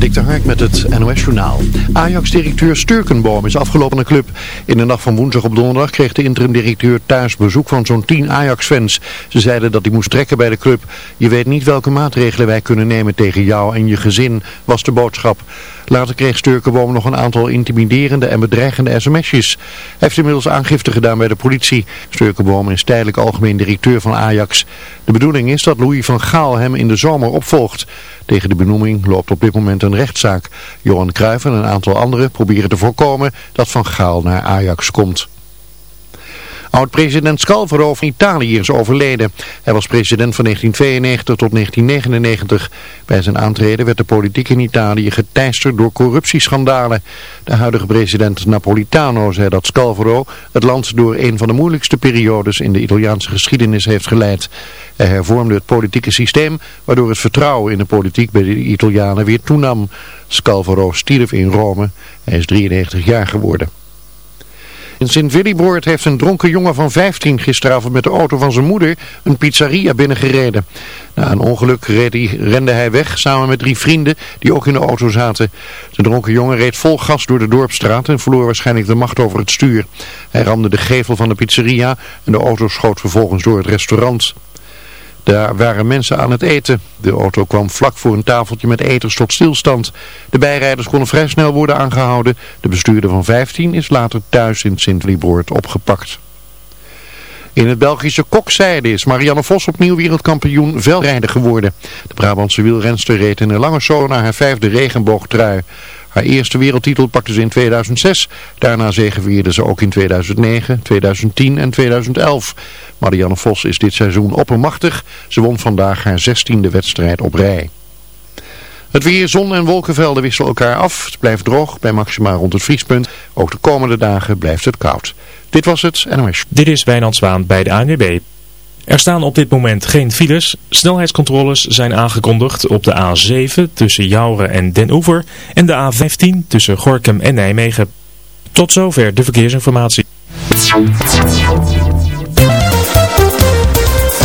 Dik de Hark met het NOS-journaal. Ajax-directeur Sturkenboom is afgelopen een club. In de nacht van woensdag op donderdag kreeg de interim-directeur thuis bezoek van zo'n 10 Ajax-fans. Ze zeiden dat hij moest trekken bij de club. Je weet niet welke maatregelen wij kunnen nemen tegen jou en je gezin, was de boodschap. Later kreeg Sturkenboom nog een aantal intimiderende en bedreigende sms'jes. Hij heeft inmiddels aangifte gedaan bij de politie. Sturkenboom is tijdelijk algemeen directeur van Ajax. De bedoeling is dat Louis van Gaal hem in de zomer opvolgt. Tegen de benoeming loopt op dit moment een rechtszaak. Johan Cruijff en een aantal anderen proberen te voorkomen dat Van Gaal naar Ajax komt. Oud-president Scalvaro van Italië is overleden. Hij was president van 1992 tot 1999. Bij zijn aantreden werd de politiek in Italië geteisterd door corruptieschandalen. De huidige president Napolitano zei dat Scalvaro het land door een van de moeilijkste periodes in de Italiaanse geschiedenis heeft geleid. Hij hervormde het politieke systeem, waardoor het vertrouwen in de politiek bij de Italianen weer toenam. Scalvaro stierf in Rome. Hij is 93 jaar geworden. In Sint-Willibord heeft een dronken jongen van 15 gisteravond met de auto van zijn moeder een pizzeria binnengereden. Na een ongeluk rende hij weg samen met drie vrienden die ook in de auto zaten. De dronken jongen reed vol gas door de dorpstraat en verloor waarschijnlijk de macht over het stuur. Hij ramde de gevel van de pizzeria en de auto schoot vervolgens door het restaurant. Daar waren mensen aan het eten. De auto kwam vlak voor een tafeltje met eters tot stilstand. De bijrijders konden vrij snel worden aangehouden. De bestuurder van 15 is later thuis in Sint-Lieboord opgepakt. In het Belgische Kokzijde is Marianne Vos opnieuw wereldkampioen velrijder geworden. De Brabantse wielrenster reed in een lange show naar haar vijfde regenboogtrui. Haar eerste wereldtitel pakte ze in 2006. Daarna zegevierde ze ook in 2009, 2010 en 2011. Marianne Vos is dit seizoen oppermachtig. Ze won vandaag haar zestiende wedstrijd op rij. Het weer, zon en wolkenvelden wisselen elkaar af. Het blijft droog bij maxima rond het vriespunt. Ook de komende dagen blijft het koud. Dit was het NOS. Dit is Wijnand Zwaan bij de ANWB. Er staan op dit moment geen files. Snelheidscontroles zijn aangekondigd op de A7 tussen Jouren en Den Oever en de A15 tussen Gorkum en Nijmegen. Tot zover de verkeersinformatie.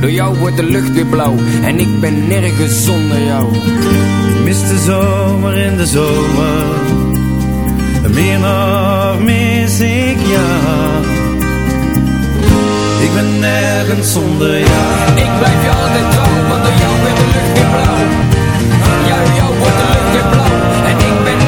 Door jou wordt de lucht weer blauw En ik ben nergens zonder jou. Ik mis de zomer in de zomer. Meer nog mis ik jou. Ik ben nergens zonder jou. Ik blijf jou altijd trouw Want door jou wordt de lucht weer blauw. Ja, door jou wordt de lucht weer blauw En ik ben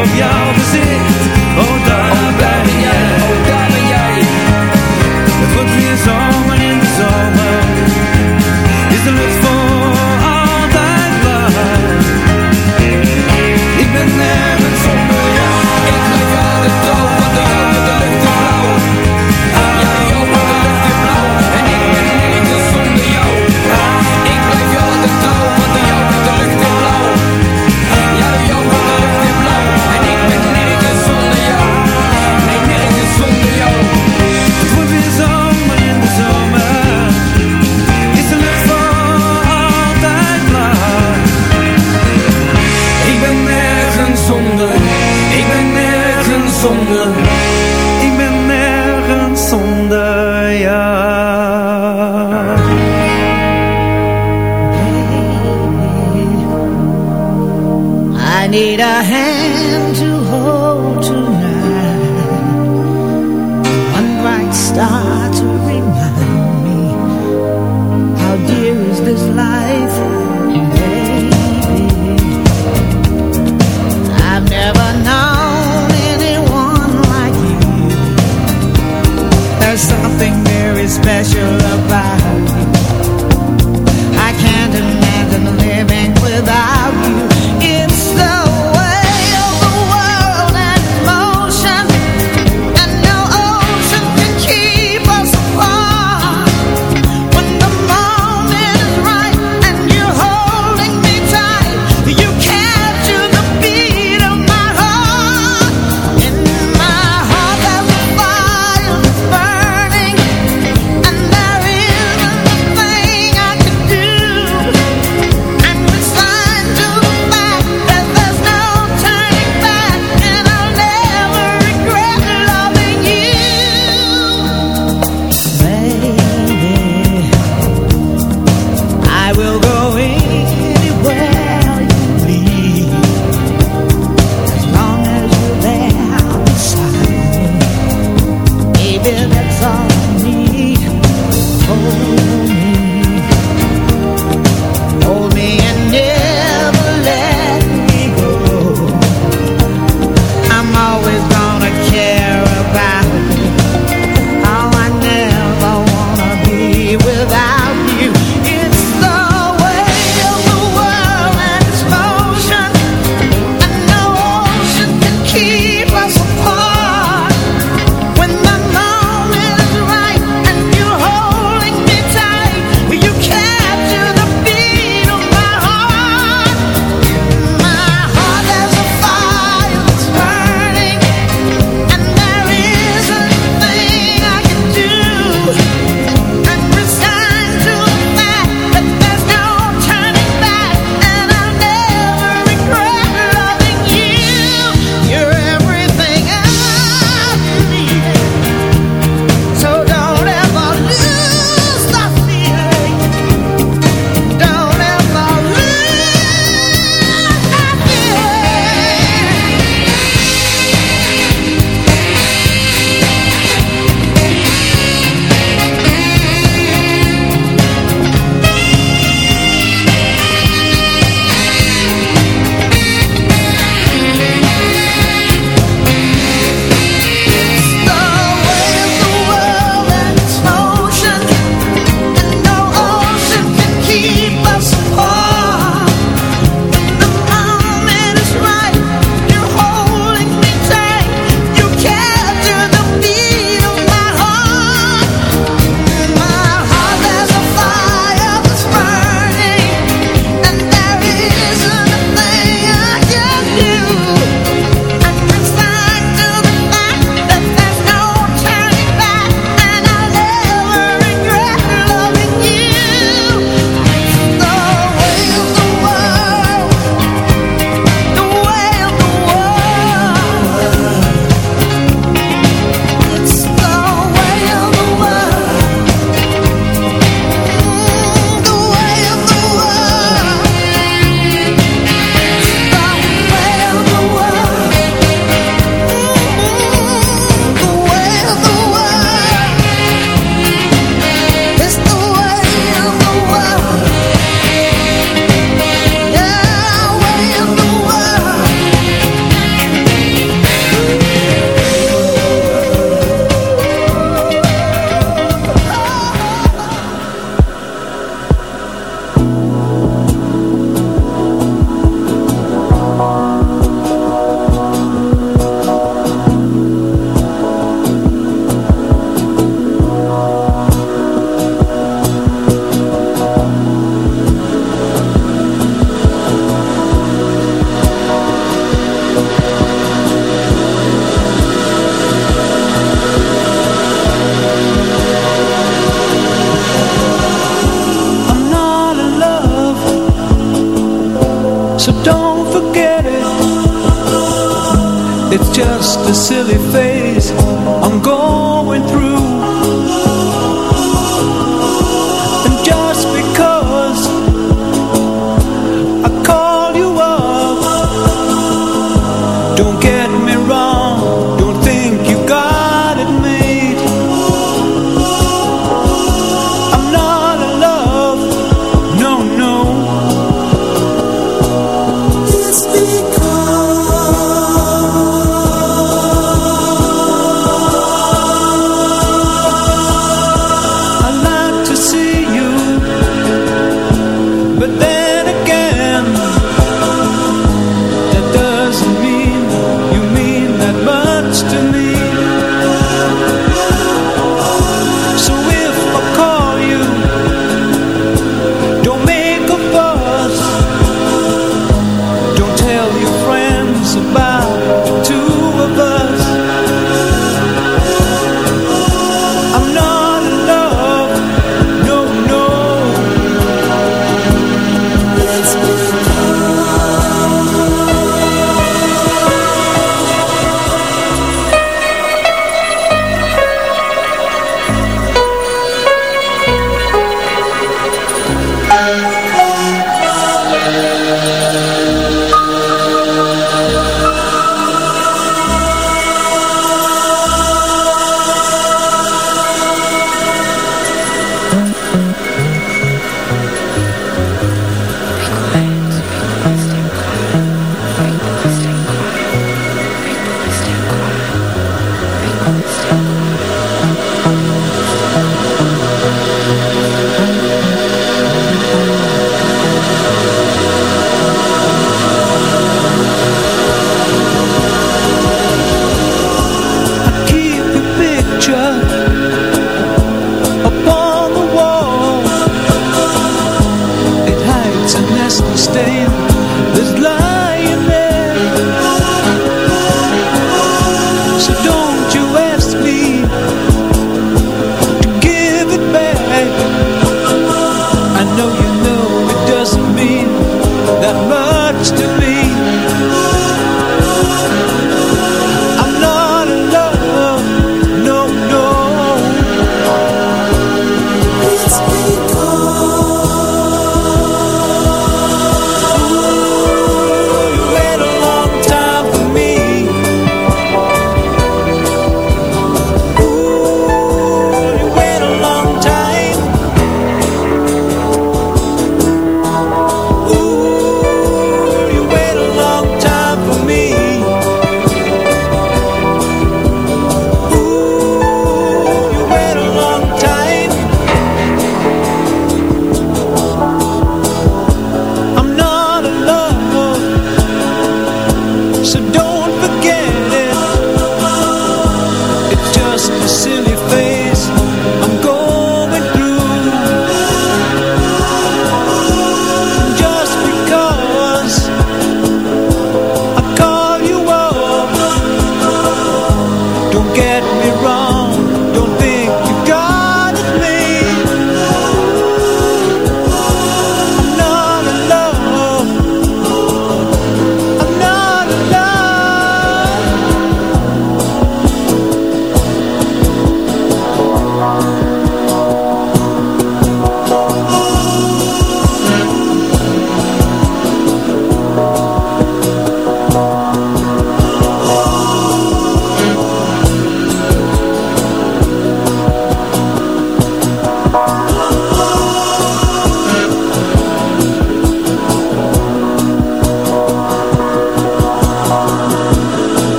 Op jouw gezicht. Oh, will go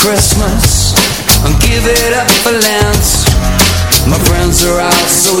Christmas and give it up for Lent. My friends are all so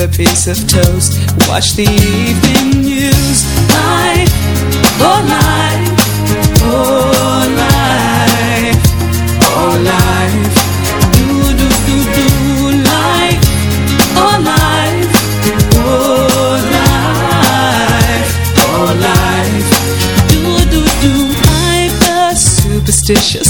a piece of toast. Watch the evening news. Life, oh life, oh life, oh life. Do do do do life, oh life, oh life, oh life. Do do do. I'm a superstitious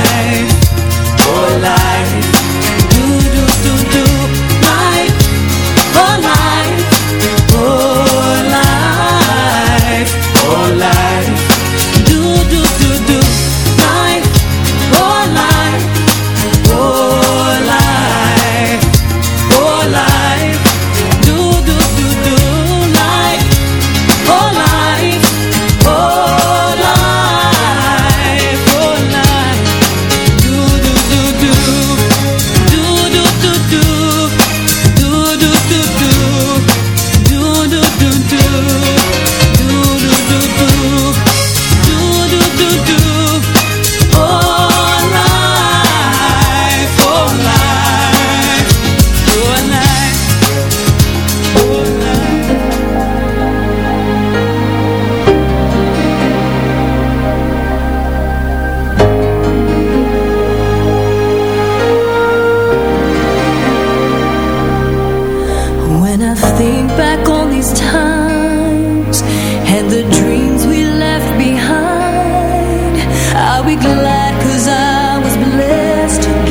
just